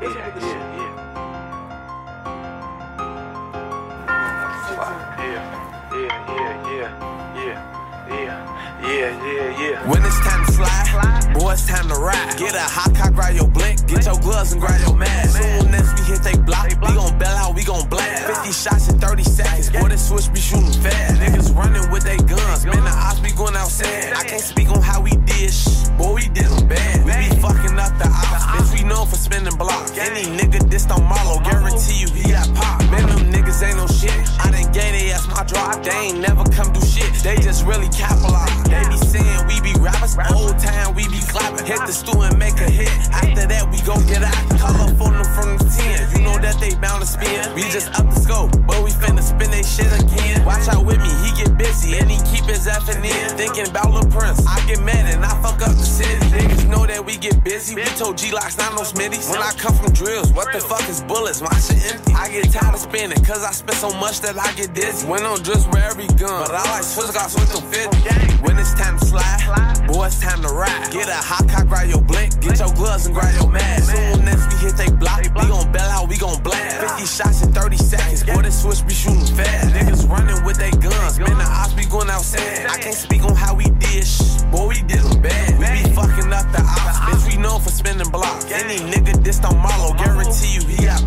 Yeah, yeah. Yeah. Yeah, yeah, yeah, yeah, yeah, yeah, yeah, yeah. When it's time to slide, boy, it's time to ride. Get a hot cock, grab your blick, get your gloves and grab your mask. Soon as we hit they block, we gon' bail out, we gon' blast. 50 shots in 30 seconds, boy, the switch be shooting fast. Niggas running with they guns, man, the odds be going outside. I can't speak on how Dissed on Marlo, guarantee you he got pop. Man, them niggas ain't no shit. I done gave they ass my drop, they ain't never come do shit. They just really capitalize. They be saying we be rappers, whole time we be clapping. Hit the stool and make a hit. After that, we gon' get out. Color for them from the 10. You know that they bound to spin. We just up the scope, but we finna spin they shit again. Watch out with me, he get busy and he keep his effing in. Thinking about Lil Prince, I get mad and I fuck busy. We told Glocks not no smitties. When I come from drills, what the fuck is bullets? My shit empty. I get tired of spinning, cause I spend so much that I get dizzy. Went on just where every gun, but I like Swiss got with them fit. When it's time to slide, boy, it's time to ride. Get a hot cock, grab your blick, get your gloves and grab your mask. Soon as we hit they block, we gon' bail out, we gon' blast. 50 shots in 30 seconds, boy, this switch be shooting Any nigga this on Marlo, guarantee you he got